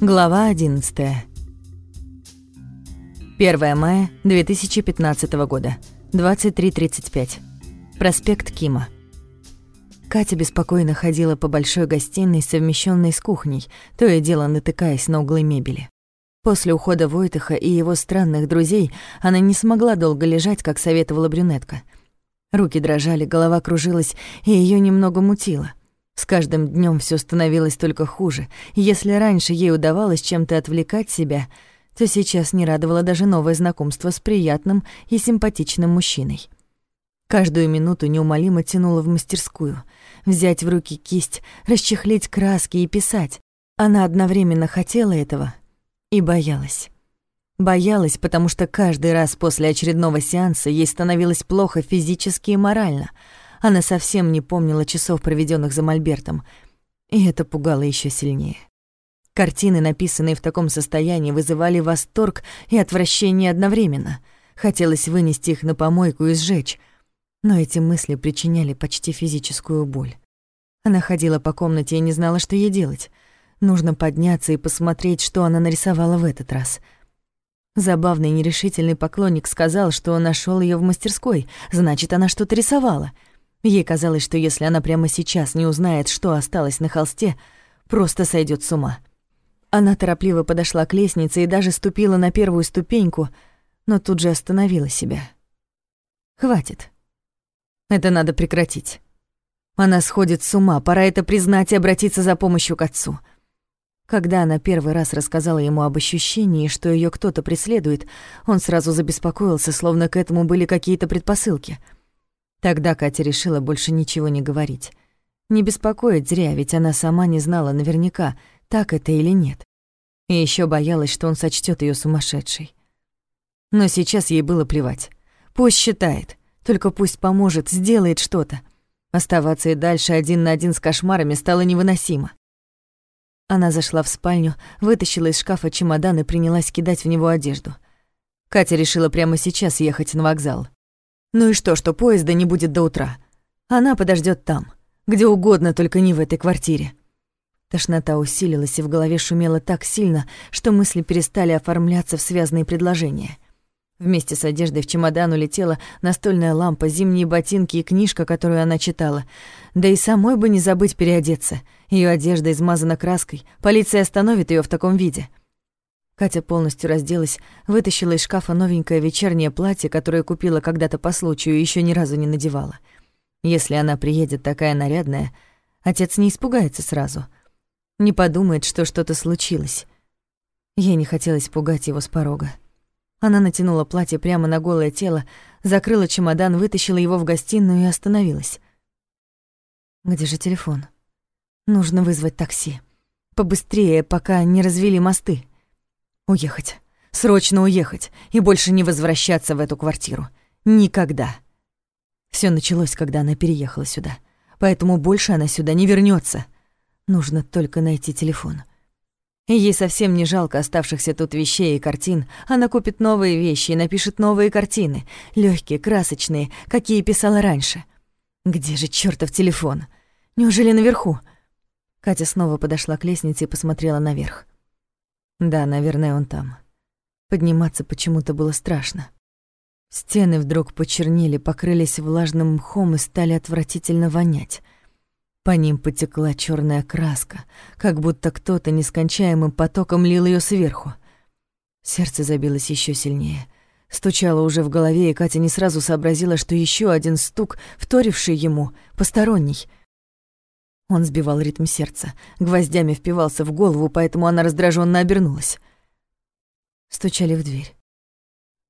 Глава 11. 1 мая 2015 года. 23.35. Проспект Кима. Катя беспокойно ходила по большой гостиной, совмещенной с кухней, то и дело натыкаясь на углы мебели. После ухода Войтыха и его странных друзей она не смогла долго лежать, как советовала брюнетка. Руки дрожали, голова кружилась, и ее немного мутило. С каждым днем все становилось только хуже, и если раньше ей удавалось чем-то отвлекать себя, то сейчас не радовало даже новое знакомство с приятным и симпатичным мужчиной. Каждую минуту неумолимо тянула в мастерскую. Взять в руки кисть, расчехлить краски и писать. Она одновременно хотела этого и боялась. Боялась, потому что каждый раз после очередного сеанса ей становилось плохо физически и морально — она совсем не помнила часов, проведенных за мольбертом, и это пугало еще сильнее. Картины, написанные в таком состоянии, вызывали восторг и отвращение одновременно. Хотелось вынести их на помойку и сжечь, но эти мысли причиняли почти физическую боль. Она ходила по комнате и не знала, что ей делать. Нужно подняться и посмотреть, что она нарисовала в этот раз. Забавный нерешительный поклонник сказал, что он нашел ее в мастерской, значит, она что-то рисовала — Ей казалось, что если она прямо сейчас не узнает, что осталось на холсте, просто сойдет с ума. Она торопливо подошла к лестнице и даже ступила на первую ступеньку, но тут же остановила себя. Хватит. Это надо прекратить. Она сходит с ума, пора это признать и обратиться за помощью к отцу. Когда она первый раз рассказала ему об ощущении, что ее кто-то преследует, он сразу забеспокоился, словно к этому были какие-то предпосылки — Тогда Катя решила больше ничего не говорить. Не беспокоить зря, ведь она сама не знала наверняка, так это или нет. И еще боялась, что он сочтет ее сумасшедшей. Но сейчас ей было плевать. Пусть считает, только пусть поможет, сделает что-то. Оставаться и дальше один на один с кошмарами стало невыносимо. Она зашла в спальню, вытащила из шкафа чемодан и принялась кидать в него одежду. Катя решила прямо сейчас ехать на вокзал. Ну и что, что поезда не будет до утра? Она подождет там, где угодно, только не в этой квартире. Тошнота усилилась и в голове шумела так сильно, что мысли перестали оформляться в связные предложения. Вместе с одеждой в чемодан улетела настольная лампа, зимние ботинки и книжка, которую она читала. Да и самой бы не забыть переодеться. Ее одежда измазана краской, полиция остановит ее в таком виде. Катя полностью разделась, вытащила из шкафа новенькое вечернее платье, которое купила когда-то по случаю и ещё ни разу не надевала. Если она приедет такая нарядная, отец не испугается сразу. Не подумает, что что-то случилось. Ей не хотелось пугать его с порога. Она натянула платье прямо на голое тело, закрыла чемодан, вытащила его в гостиную и остановилась. Где же телефон? Нужно вызвать такси. Побыстрее, пока не развели мосты. Уехать. Срочно уехать и больше не возвращаться в эту квартиру. Никогда. Все началось, когда она переехала сюда. Поэтому больше она сюда не вернется. Нужно только найти телефон. И ей совсем не жалко оставшихся тут вещей и картин. Она купит новые вещи и напишет новые картины. легкие, красочные, какие писала раньше. Где же чертов телефон? Неужели наверху? Катя снова подошла к лестнице и посмотрела наверх. Да, наверное, он там. Подниматься почему-то было страшно. Стены вдруг почернели, покрылись влажным мхом и стали отвратительно вонять. По ним потекла черная краска, как будто кто-то нескончаемым потоком лил ее сверху. Сердце забилось еще сильнее. Стучало уже в голове, и Катя не сразу сообразила, что еще один стук, вторивший ему, посторонний — он сбивал ритм сердца, гвоздями впивался в голову, поэтому она раздраженно обернулась. Стучали в дверь.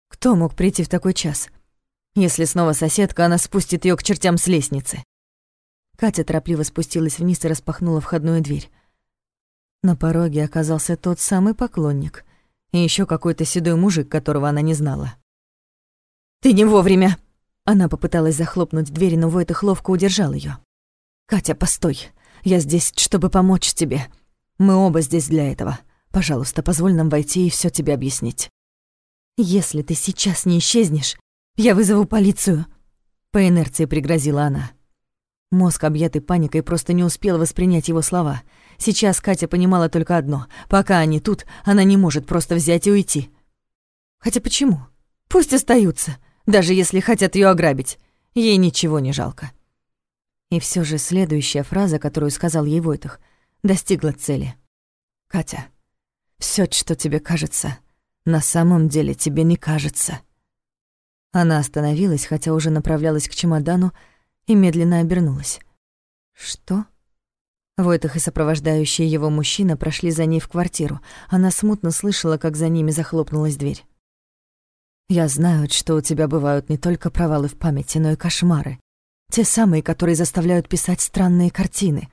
Кто мог прийти в такой час? Если снова соседка, она спустит ее к чертям с лестницы. Катя торопливо спустилась вниз и распахнула входную дверь. На пороге оказался тот самый поклонник и еще какой-то седой мужик, которого она не знала. «Ты не вовремя!» Она попыталась захлопнуть дверь, но Войтых ловко удержал ее. «Катя, постой. Я здесь, чтобы помочь тебе. Мы оба здесь для этого. Пожалуйста, позволь нам войти и все тебе объяснить». «Если ты сейчас не исчезнешь, я вызову полицию», — по инерции пригрозила она. Мозг, объятый паникой, просто не успел воспринять его слова. Сейчас Катя понимала только одно. Пока они тут, она не может просто взять и уйти. Хотя почему? Пусть остаются, даже если хотят ее ограбить. Ей ничего не жалко. И все же следующая фраза, которую сказал ей Войтах, достигла цели. «Катя, все, что тебе кажется, на самом деле тебе не кажется». Она остановилась, хотя уже направлялась к чемодану, и медленно обернулась. «Что?» Войтах и сопровождающий его мужчина прошли за ней в квартиру. Она смутно слышала, как за ними захлопнулась дверь. «Я знаю, что у тебя бывают не только провалы в памяти, но и кошмары. Те самые, которые заставляют писать странные картины».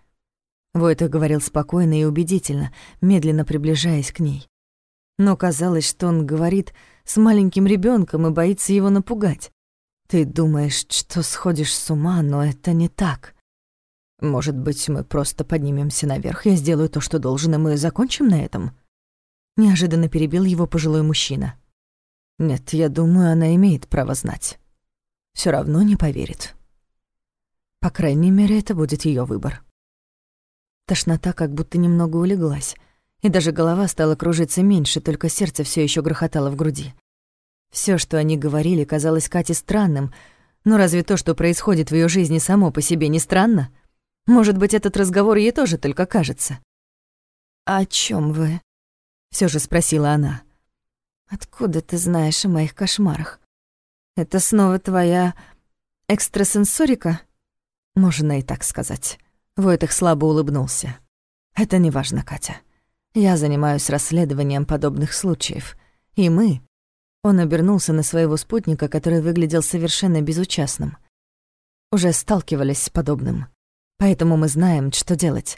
Войтах говорил спокойно и убедительно, медленно приближаясь к ней. Но казалось, что он говорит с маленьким ребенком и боится его напугать. Ты думаешь, что сходишь с ума, но это не так. Может быть, мы просто поднимемся наверх, я сделаю то, что должен, и мы закончим на этом?» Неожиданно перебил его пожилой мужчина. «Нет, я думаю, она имеет право знать. Все равно не поверит. По крайней мере, это будет ее выбор». Тошнота как будто немного улеглась и даже голова стала кружиться меньше, только сердце все еще грохотало в груди. Все, что они говорили, казалось Кате странным, но разве то, что происходит в ее жизни, само по себе не странно? Может быть, этот разговор ей тоже только кажется. «О чем вы?» — все же спросила она. «Откуда ты знаешь о моих кошмарах? Это снова твоя экстрасенсорика?» Можно и так сказать. Войтых слабо улыбнулся. «Это не важно, Катя. Я занимаюсь расследованием подобных случаев. И мы...» Он обернулся на своего спутника, который выглядел совершенно безучастным. «Уже сталкивались с подобным. Поэтому мы знаем, что делать.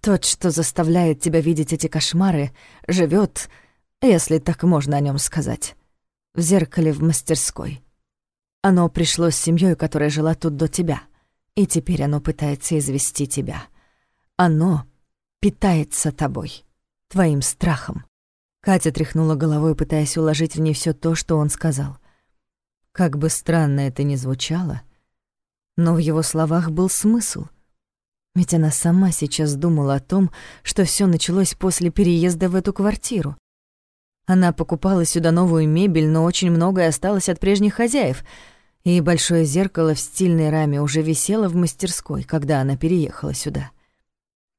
Тот, что заставляет тебя видеть эти кошмары, живет, если так можно о нем сказать, в зеркале в мастерской. Оно пришло с семьей, которая жила тут до тебя, и теперь оно пытается извести тебя. Оно питается тобой» твоим страхом. Катя тряхнула головой, пытаясь уложить в ней все то, что он сказал. Как бы странно это ни звучало, но в его словах был смысл. Ведь она сама сейчас думала о том, что все началось после переезда в эту квартиру. Она покупала сюда новую мебель, но очень многое осталось от прежних хозяев, и большое зеркало в стильной раме уже висело в мастерской, когда она переехала сюда.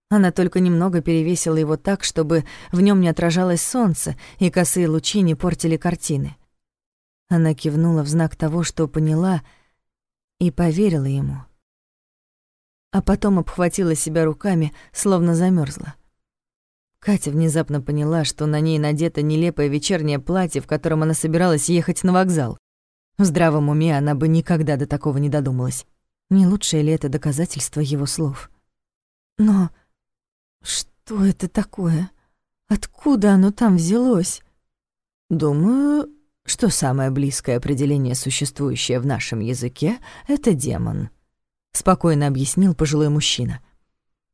Она только немного перевесила его так, чтобы в нем не отражалось солнце, и косые лучи не портили картины. Она кивнула в знак того, что поняла, и поверила ему. А потом обхватила себя руками, словно замерзла. Катя внезапно поняла, что на ней надето нелепое вечернее платье, в котором она собиралась ехать на вокзал. В здравом уме она бы никогда до такого не додумалась. Не лучшее ли это доказательство его слов? Но что это такое? Откуда оно там взялось? Думаю, что самое близкое определение, существующее в нашем языке, это демон, спокойно объяснил пожилой мужчина.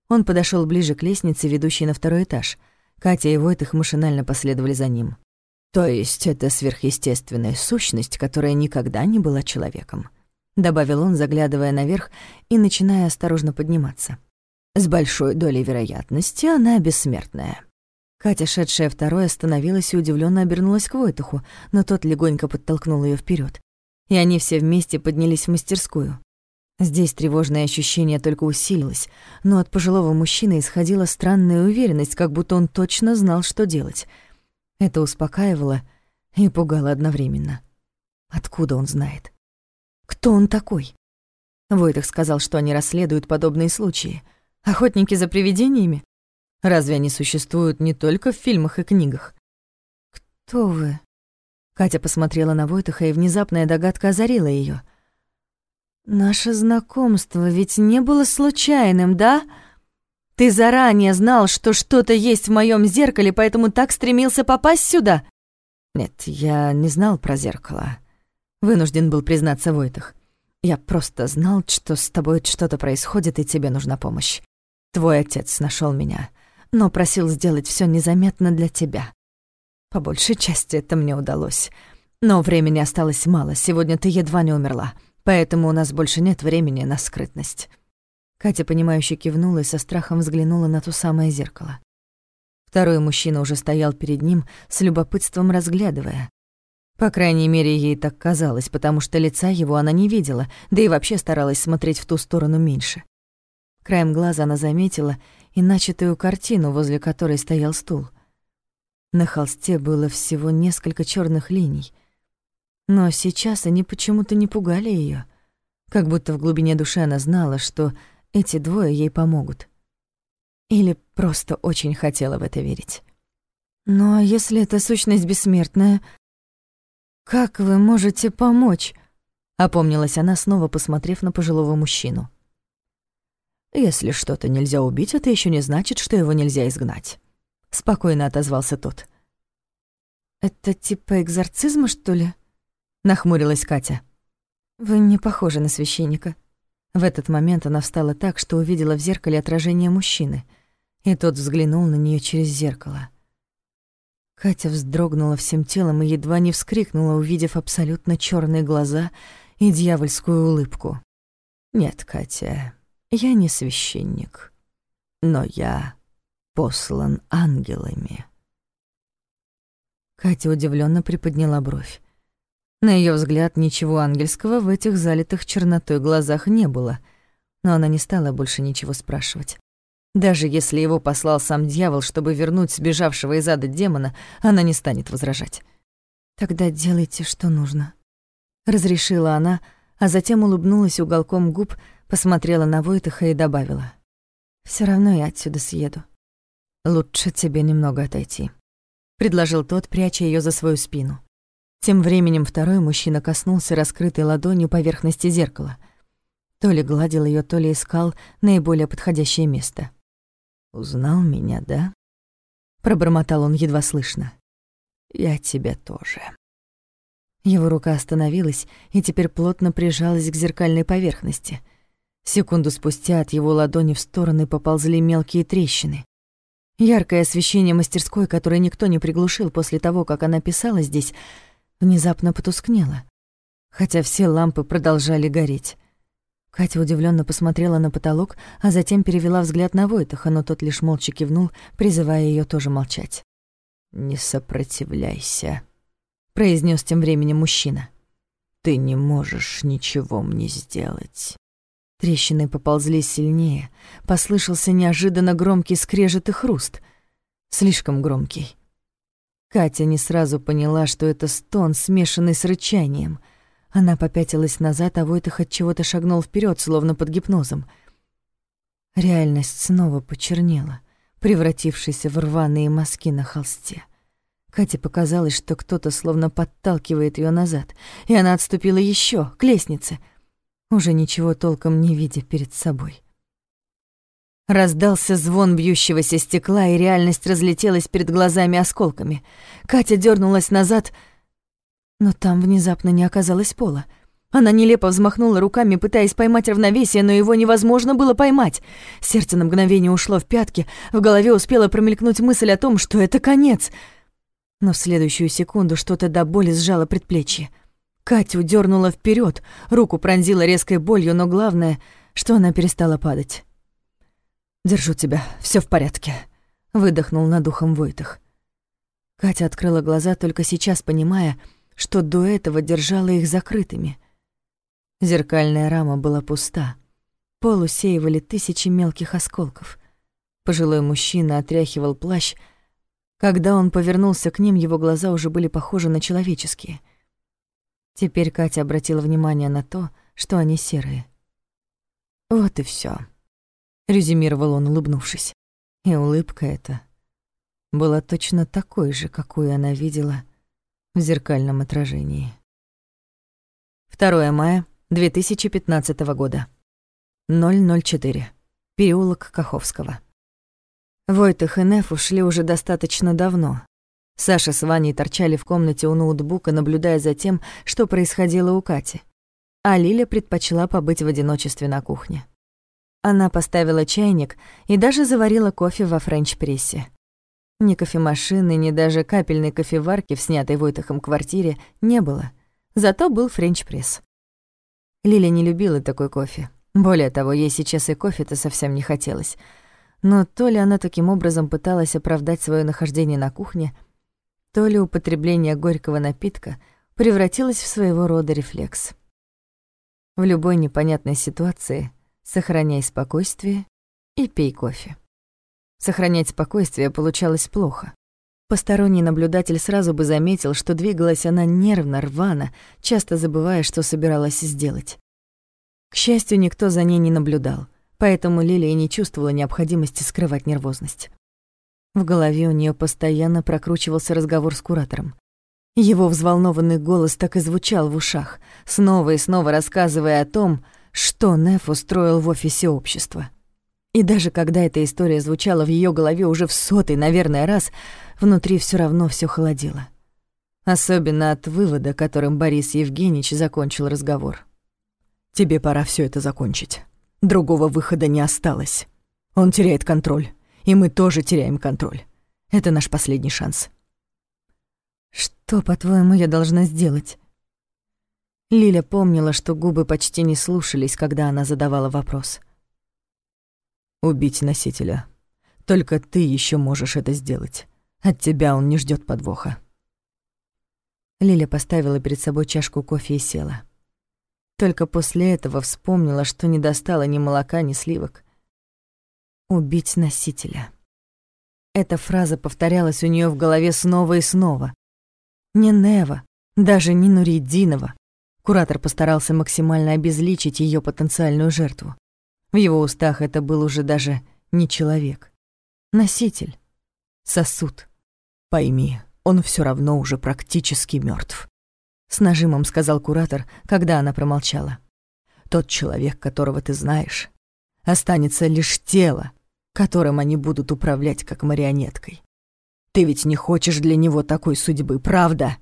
Он подошел ближе к лестнице, ведущей на второй этаж. Катя и Войтых машинально последовали за ним. То есть это сверхъестественная сущность, которая никогда не была человеком, добавил он, заглядывая наверх и начиная осторожно подниматься. С большой долей вероятности она бессмертная. Катя, шедшая второй, остановилась и удивленно обернулась к Войтуху, но тот легонько подтолкнул ее вперед, И они все вместе поднялись в мастерскую. Здесь тревожное ощущение только усилилось, но от пожилого мужчины исходила странная уверенность, как будто он точно знал, что делать. Это успокаивало и пугало одновременно. Откуда он знает? Кто он такой? Войтах сказал, что они расследуют подобные случаи — Охотники за привидениями? Разве они существуют не только в фильмах и книгах? Кто вы? Катя посмотрела на Войтаха, и внезапная догадка озарила ее. Наше знакомство ведь не было случайным, да? Ты заранее знал, что что-то есть в моем зеркале, поэтому так стремился попасть сюда? Нет, я не знал про зеркало. Вынужден был признаться Войтах. Я просто знал, что с тобой что-то происходит, и тебе нужна помощь. Твой отец нашел меня, но просил сделать все незаметно для тебя. По большей части это мне удалось. Но времени осталось мало, сегодня ты едва не умерла, поэтому у нас больше нет времени на скрытность». Катя, понимающе кивнула и со страхом взглянула на то самое зеркало. Второй мужчина уже стоял перед ним, с любопытством разглядывая. По крайней мере, ей так казалось, потому что лица его она не видела, да и вообще старалась смотреть в ту сторону меньше. Краем глаза она заметила и начатую картину, возле которой стоял стул. На холсте было всего несколько черных линий. Но сейчас они почему-то не пугали ее, как будто в глубине души она знала, что эти двое ей помогут. Или просто очень хотела в это верить. «Ну а если эта сущность бессмертная, как вы можете помочь?» — опомнилась она, снова посмотрев на пожилого мужчину. «Если что-то нельзя убить, это еще не значит, что его нельзя изгнать», — спокойно отозвался тот. «Это типа экзорцизма, что ли?» — нахмурилась Катя. «Вы не похожи на священника», в этот момент она встала так, что увидела в зеркале отражение мужчины, и тот взглянул на нее через зеркало. Катя вздрогнула всем телом и едва не вскрикнула, увидев абсолютно черные глаза и дьявольскую улыбку. «Нет, Катя, я не священник, но я послан ангелами». Катя удивленно приподняла бровь. На ее взгляд, ничего ангельского в этих залитых чернотой глазах не было, но она не стала больше ничего спрашивать. Даже если его послал сам дьявол, чтобы вернуть сбежавшего из ада демона, она не станет возражать. «Тогда делайте, что нужно», — разрешила она, а затем улыбнулась уголком губ, посмотрела на Войтаха и добавила. «Всё равно я отсюда съеду. Лучше тебе немного отойти», — предложил тот, пряча её за свою спину. Тем временем второй мужчина коснулся раскрытой ладонью поверхности зеркала. То ли гладил ее, то ли искал наиболее подходящее место. «Узнал меня, да?» Пробормотал он едва слышно. «Я тебя тоже». Его рука остановилась и теперь плотно прижалась к зеркальной поверхности. Секунду спустя от его ладони в стороны поползли мелкие трещины. Яркое освещение мастерской, которое никто не приглушил после того, как она писала здесь, внезапно потускнело, хотя все лампы продолжали гореть. Катя удивленно посмотрела на потолок, а затем перевела взгляд на Войтаха, но тот лишь молча кивнул, призывая ее тоже молчать. «Не сопротивляйся», — произнес тем временем мужчина. «Ты не можешь ничего мне сделать». Трещины поползли сильнее, послышался неожиданно громкий скрежет и хруст. Слишком громкий. Катя не сразу поняла, что это стон, смешанный с рычанием. Она попятилась назад, а Войтах от чего-то шагнул вперед, словно под гипнозом. Реальность снова почернела, превратившись в рваные мазки на холсте. Кате показалось, что кто-то словно подталкивает ее назад, и она отступила еще к лестнице, уже ничего толком не видя перед собой. Раздался звон бьющегося стекла, и реальность разлетелась перед глазами осколками. Катя дернулась назад, но там внезапно не оказалось пола. Она нелепо взмахнула руками, пытаясь поймать равновесие, но его невозможно было поймать. Сердце на мгновение ушло в пятки, в голове успела промелькнуть мысль о том, что это конец. Но в следующую секунду что-то до боли сжало предплечье. Катю дернула вперед, руку пронзила резкой болью, но главное, что она перестала падать. «Держу тебя, все в порядке», — выдохнул над ухом Войтах. Катя открыла глаза, только сейчас понимая, что до этого держала их закрытыми. Зеркальная рама была пуста. Пол усеивали тысячи мелких осколков. Пожилой мужчина отряхивал плащ. Когда он повернулся к ним, его глаза уже были похожи на человеческие. Теперь Катя обратила внимание на то, что они серые. Вот и все резюмировал он, улыбнувшись. И улыбка эта была точно такой же, какую она видела в зеркальном отражении. 2 мая 2015 года. 004. Переулок Каховского. Войтых и Неф ушли уже достаточно давно. Саша с Ваней торчали в комнате у ноутбука, наблюдая за тем, что происходило у Кати. А Лиля предпочла побыть в одиночестве на кухне. Она поставила чайник и даже заварила кофе во френч-прессе. Ни кофемашины, ни даже капельной кофеварки в снятой Войтахом квартире не было. Зато был френч-пресс. Лиля не любила такой кофе. Более того, ей сейчас и кофе-то совсем не хотелось. Но то ли она таким образом пыталась оправдать свое нахождение на кухне, то ли употребление горького напитка превратилось в своего рода рефлекс. В любой непонятной ситуации сохраняй спокойствие и пей кофе. Сохранять спокойствие получалось плохо. Посторонний наблюдатель сразу бы заметил, что двигалась она нервно, рвано, часто забывая, что собиралась сделать. К счастью, никто за ней не наблюдал, поэтому Лилия не чувствовала необходимости скрывать нервозность. В голове у нее постоянно прокручивался разговор с куратором. Его взволнованный голос так и звучал в ушах, снова и снова рассказывая о том, что Неф устроил в офисе общества. И даже когда эта история звучала в ее голове уже в сотый, наверное, раз, внутри все равно все холодило. Особенно от вывода, которым Борис Евгеньевич закончил разговор. «Тебе пора все это закончить. Другого выхода не осталось. Он теряет контроль, и мы тоже теряем контроль. Это наш последний шанс». «Что, по-твоему, я должна сделать?» Лиля помнила, что губы почти не слушались, когда она задавала вопрос — убить носителя. Только ты еще можешь это сделать. От тебя он не ждет подвоха. Лиля поставила перед собой чашку кофе и села. Только после этого вспомнила, что не достала ни молока, ни сливок. «Убить носителя». Эта фраза повторялась у нее в голове снова и снова. Не Нева, даже не Нуридинова. Куратор постарался максимально обезличить ее потенциальную жертву. В его устах это был уже даже не человек. Носитель. Сосуд. Пойми, он все равно уже практически мертв. С нажимом сказал куратор, когда она промолчала. Тот человек, которого ты знаешь, останется лишь тело, которым они будут управлять как марионеткой. Ты ведь не хочешь для него такой судьбы, правда?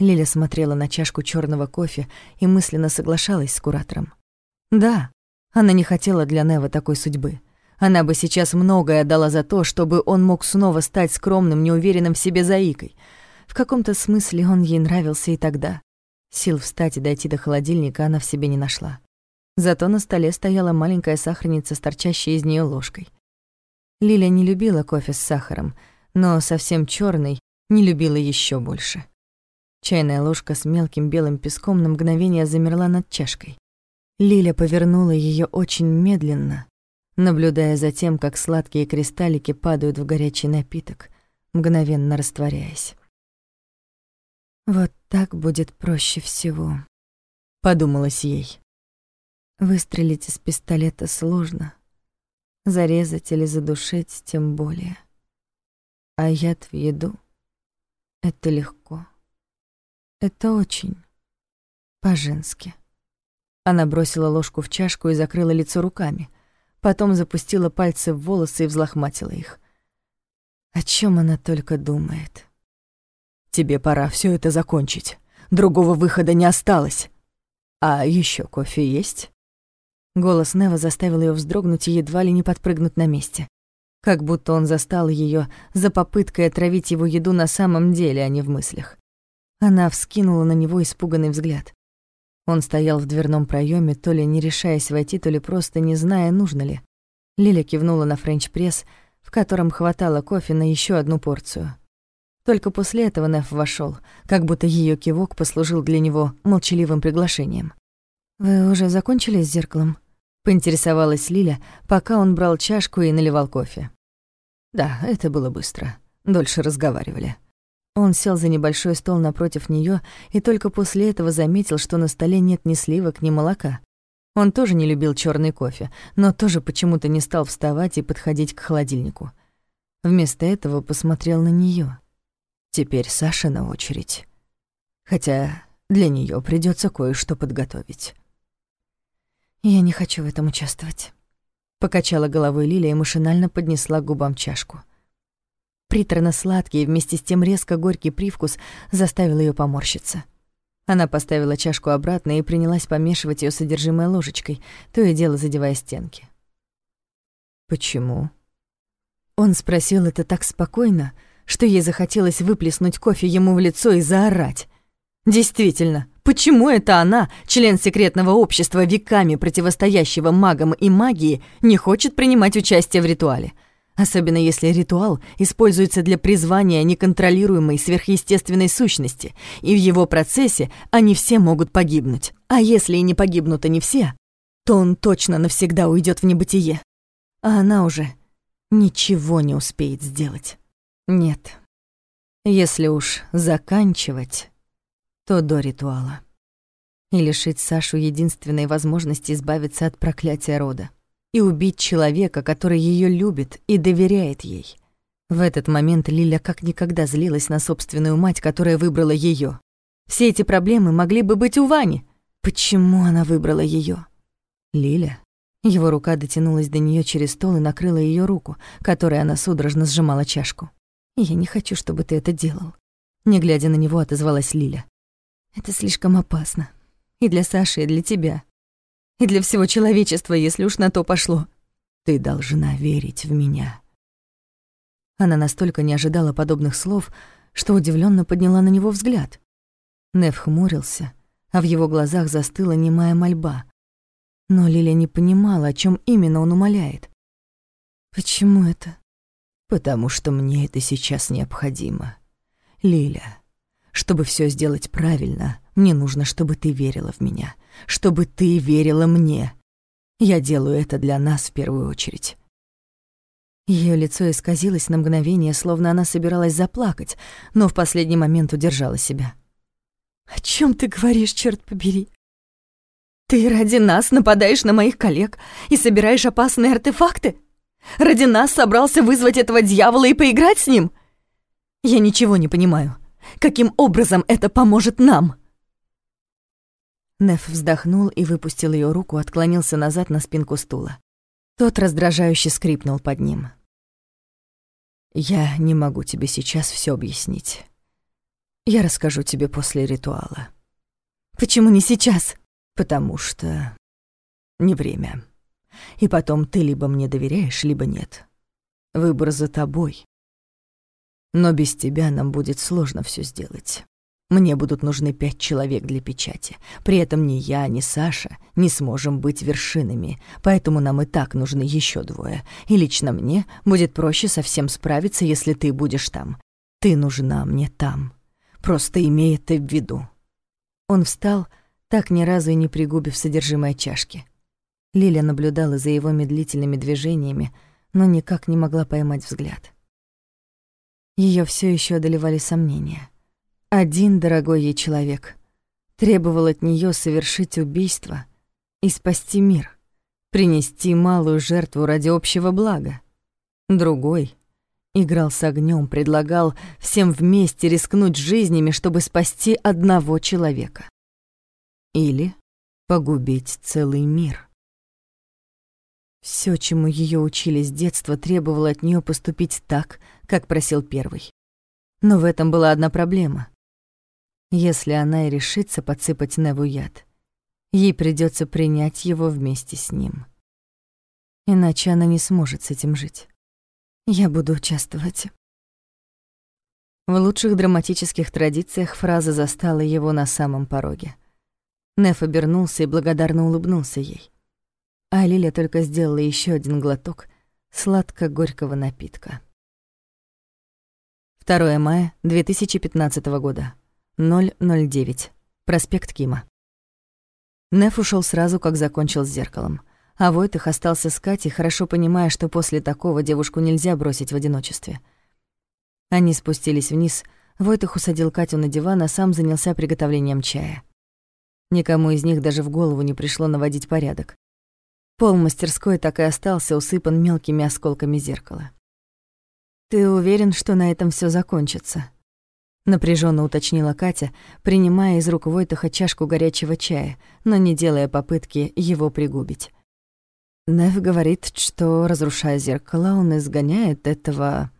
Лиля смотрела на чашку черного кофе и мысленно соглашалась с куратором. Да, она не хотела для Нева такой судьбы. Она бы сейчас многое отдала за то, чтобы он мог снова стать скромным, неуверенным в себе заикой. В каком-то смысле он ей нравился и тогда. Сил встать и дойти до холодильника она в себе не нашла. Зато на столе стояла маленькая сахарница с торчащей из нее ложкой. Лиля не любила кофе с сахаром, но совсем черный не любила еще больше. Чайная ложка с мелким белым песком на мгновение замерла над чашкой. Лиля повернула ее очень медленно, наблюдая за тем, как сладкие кристаллики падают в горячий напиток, мгновенно растворяясь. «Вот так будет проще всего», — подумалось ей. «Выстрелить из пистолета сложно, зарезать или задушить тем более. А яд в еду — это легко. Это очень по-женски». Она бросила ложку в чашку и закрыла лицо руками. Потом запустила пальцы в волосы и взлохматила их. О чем она только думает. «Тебе пора все это закончить. Другого выхода не осталось. А еще кофе есть?» Голос Нева заставил ее вздрогнуть и едва ли не подпрыгнуть на месте. Как будто он застал ее за попыткой отравить его еду на самом деле, а не в мыслях. Она вскинула на него испуганный взгляд. Он стоял в дверном проеме, то ли не решаясь войти, то ли просто не зная, нужно ли. Лиля кивнула на френч-пресс, в котором хватало кофе на еще одну порцию. Только после этого Нев вошел, как будто ее кивок послужил для него молчаливым приглашением. «Вы уже закончили с зеркалом?» — поинтересовалась Лиля, пока он брал чашку и наливал кофе. «Да, это было быстро. Дольше разговаривали», он сел за небольшой стол напротив нее и только после этого заметил, что на столе нет ни сливок, ни молока. Он тоже не любил черный кофе, но тоже почему-то не стал вставать и подходить к холодильнику. Вместо этого посмотрел на нее. Теперь Саша на очередь. Хотя для нее придется кое-что подготовить. «Я не хочу в этом участвовать», — покачала головой Лилия и машинально поднесла к губам чашку. Приторно-сладкий и вместе с тем резко горький привкус заставил ее поморщиться. Она поставила чашку обратно и принялась помешивать ее содержимое ложечкой, то и дело задевая стенки. «Почему?» Он спросил это так спокойно, что ей захотелось выплеснуть кофе ему в лицо и заорать. Действительно, почему это она, член секретного общества, веками противостоящего магам и магии, не хочет принимать участие в ритуале? Особенно если ритуал используется для призвания неконтролируемой сверхъестественной сущности, и в его процессе они все могут погибнуть. А если и не погибнут они все, то он точно навсегда уйдет в небытие. А она уже ничего не успеет сделать. Нет. Если уж заканчивать, то до ритуала. И лишить Сашу единственной возможности избавиться от проклятия рода. И убить человека, который ее любит и доверяет ей. В этот момент Лиля как никогда злилась на собственную мать, которая выбрала ее. Все эти проблемы могли бы быть у Вани. Почему она выбрала ее? Лиля. Его рука дотянулась до нее через стол и накрыла ее руку, которой она судорожно сжимала чашку. «Я не хочу, чтобы ты это делал», — не глядя на него, отозвалась Лиля. «Это слишком опасно. И для Саши, и для тебя. И для всего человечества, если уж на то пошло. Ты должна верить в меня». Она настолько не ожидала подобных слов, что удивленно подняла на него взгляд. Нев хмурился, а в его глазах застыла немая мольба. Но Лиля не понимала, о чем именно он умоляет. «Почему это?» «Потому что мне это сейчас необходимо. Лиля, чтобы все сделать правильно, мне нужно, чтобы ты верила в меня, чтобы ты верила мне. Я делаю это для нас в первую очередь». Ее лицо исказилось на мгновение, словно она собиралась заплакать, но в последний момент удержала себя. «О чем ты говоришь, черт побери? Ты ради нас нападаешь на моих коллег и собираешь опасные артефакты? Ради нас собрался вызвать этого дьявола и поиграть с ним? Я ничего не понимаю. Каким образом это поможет нам?» Неф вздохнул и выпустил ее руку, отклонился назад на спинку стула. Тот раздражающе скрипнул под ним. «Я не могу тебе сейчас все объяснить. Я расскажу тебе после ритуала». «Почему не сейчас?» потому что не время. И потом ты либо мне доверяешь, либо нет. Выбор за тобой. Но без тебя нам будет сложно все сделать. Мне будут нужны пять человек для печати. При этом ни я, ни Саша не сможем быть вершинами, поэтому нам и так нужны еще двое. И лично мне будет проще совсем справиться, если ты будешь там. Ты нужна мне там. Просто имей это в виду. Он встал, так ни разу и не пригубив содержимое чашки. Лиля наблюдала за его медлительными движениями, но никак не могла поймать взгляд. Ее все еще одолевали сомнения. Один дорогой ей человек требовал от нее совершить убийство и спасти мир, принести малую жертву ради общего блага. Другой играл с огнем, предлагал всем вместе рискнуть жизнями, чтобы спасти одного человека или погубить целый мир. Все, чему ее учили с детства, требовало от нее поступить так, как просил первый. Но в этом была одна проблема. Если она и решится подсыпать Неву яд, ей придется принять его вместе с ним. Иначе она не сможет с этим жить. Я буду участвовать. В лучших драматических традициях фраза застала его на самом пороге — Неф обернулся и благодарно улыбнулся ей. А Лиля только сделала еще один глоток сладко-горького напитка. 2 мая 2015 года. 009. Проспект Кима. Неф ушел сразу, как закончил с зеркалом. А Войтых остался с Катей, хорошо понимая, что после такого девушку нельзя бросить в одиночестве. Они спустились вниз, Войтых усадил Катю на диван, а сам занялся приготовлением чая. Никому из них даже в голову не пришло наводить порядок. Пол мастерской так и остался усыпан мелкими осколками зеркала. «Ты уверен, что на этом все закончится?» Напряженно уточнила Катя, принимая из рук Войтаха чашку горячего чая, но не делая попытки его пригубить. Нев говорит, что, разрушая зеркало, он изгоняет этого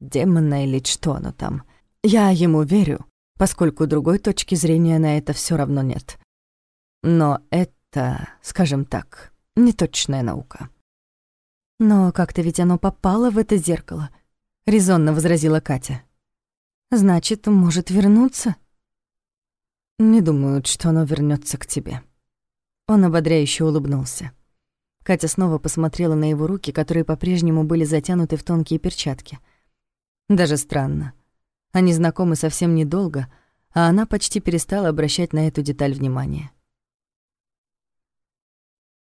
демона или что оно там. Я ему верю, поскольку другой точки зрения на это все равно нет. Но это, скажем так, неточная наука. Но как-то ведь оно попало в это зеркало, резонно возразила Катя. Значит, может вернуться? Не думают, что оно вернется к тебе». Он ободряюще улыбнулся. Катя снова посмотрела на его руки, которые по-прежнему были затянуты в тонкие перчатки. Даже странно. Они знакомы совсем недолго, а она почти перестала обращать на эту деталь внимания.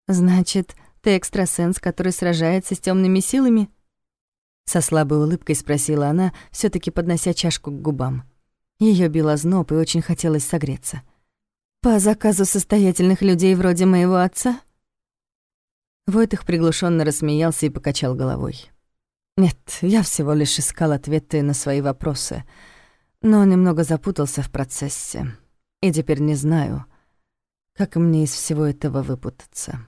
«Значит, ты экстрасенс, который сражается с темными силами?» Со слабой улыбкой спросила она, все таки поднося чашку к губам. Ее било зноб и очень хотелось согреться. «По заказу состоятельных людей вроде моего отца?» Войтых приглушенно рассмеялся и покачал головой. «Нет, я всего лишь искал ответы на свои вопросы, но немного запутался в процессе, и теперь не знаю, как мне из всего этого выпутаться.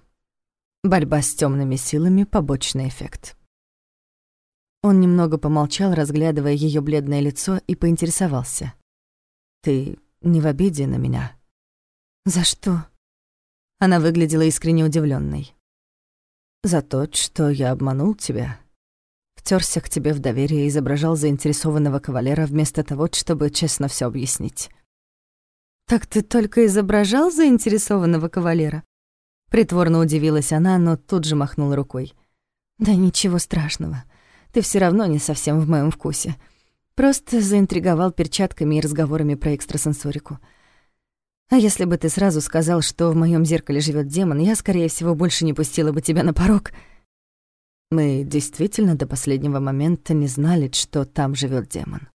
Борьба с темными силами — побочный эффект». Он немного помолчал, разглядывая ее бледное лицо, и поинтересовался. «Ты не в обиде на меня?» «За что?» Она выглядела искренне удивленной. «За то, что я обманул тебя. Втерся к тебе в доверие и изображал заинтересованного кавалера вместо того, чтобы честно все объяснить». «Так ты только изображал заинтересованного кавалера?» Притворно удивилась она, но тут же махнула рукой. «Да ничего страшного. Ты все равно не совсем в моем вкусе. Просто заинтриговал перчатками и разговорами про экстрасенсорику. А если бы ты сразу сказал, что в моем зеркале живет демон, я, скорее всего, больше не пустила бы тебя на порог. Мы действительно до последнего момента не знали, что там живет демон.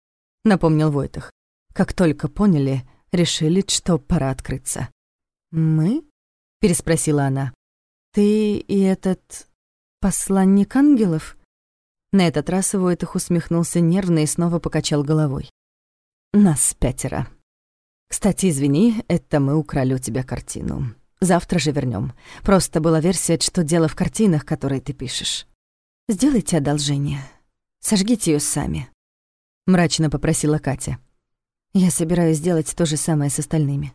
Напомнил Войтах. Как только поняли, решили, что пора открыться. «Мы?» — переспросила она. «Ты и этот посланник ангелов?» На этот раз Войтах усмехнулся нервно и снова покачал головой. «Нас пятеро. Кстати, извини, это мы украли у тебя картину. Завтра же вернем. Просто была версия, что дело в картинах, которые ты пишешь. Сделайте одолжение. Сожгите ее сами», — мрачно попросила Катя. «Я собираюсь сделать то же самое с остальными».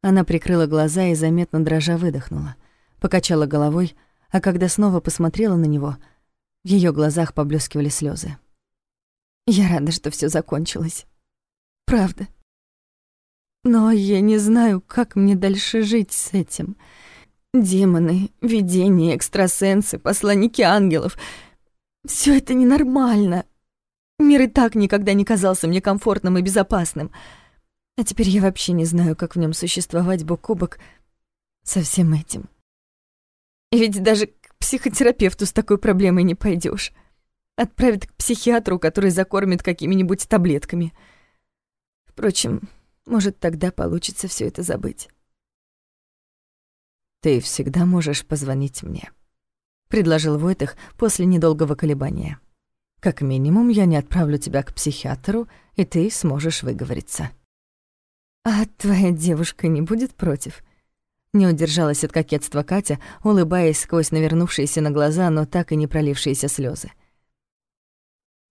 Она прикрыла глаза и заметно дрожа выдохнула, покачала головой, а когда снова посмотрела на него — в её глазах поблескивали слезы. Я рада, что все закончилось. Правда. Но я не знаю, как мне дальше жить с этим. Демоны, видения, экстрасенсы, посланники ангелов. Все это ненормально. Мир и так никогда не казался мне комфортным и безопасным. А теперь я вообще не знаю, как в нем существовать бок о бок со всем этим. Ведь даже психотерапевту с такой проблемой не пойдешь. Отправят к психиатру, который закормит какими-нибудь таблетками. Впрочем, может, тогда получится все это забыть. «Ты всегда можешь позвонить мне», — предложил Войтых после недолгого колебания. «Как минимум, я не отправлю тебя к психиатру, и ты сможешь выговориться». «А твоя девушка не будет против?» Не удержалась от кокетства Катя, улыбаясь сквозь навернувшиеся на глаза, но так и не пролившиеся слезы.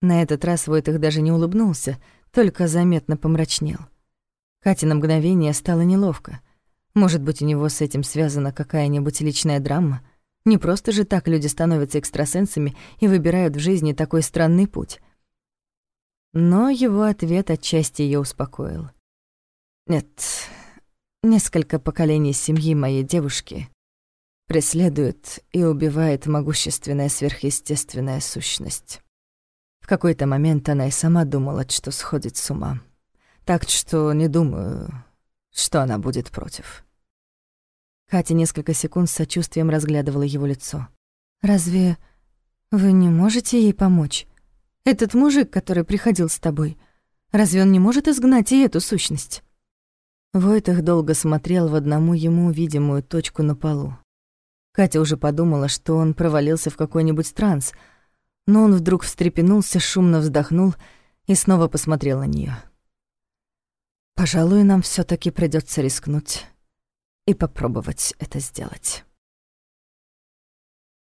На этот раз Войтых даже не улыбнулся, только заметно помрачнел. Кате на мгновение стало неловко. Может быть, у него с этим связана какая-нибудь личная драма? Не просто же так люди становятся экстрасенсами и выбирают в жизни такой странный путь. Но его ответ отчасти ее успокоил. «Нет, Несколько поколений семьи моей девушки преследует и убивает могущественная сверхъестественная сущность. В какой-то момент она и сама думала, что сходит с ума. Так что не думаю, что она будет против. Катя несколько секунд с сочувствием разглядывала его лицо. «Разве вы не можете ей помочь? Этот мужик, который приходил с тобой, разве он не может изгнать и эту сущность?» Войтах долго смотрел в одному ему видимую точку на полу. Катя уже подумала, что он провалился в какой-нибудь транс, но он вдруг встрепенулся, шумно вздохнул и снова посмотрел на нее. «Пожалуй, нам все таки придется рискнуть и попробовать это сделать».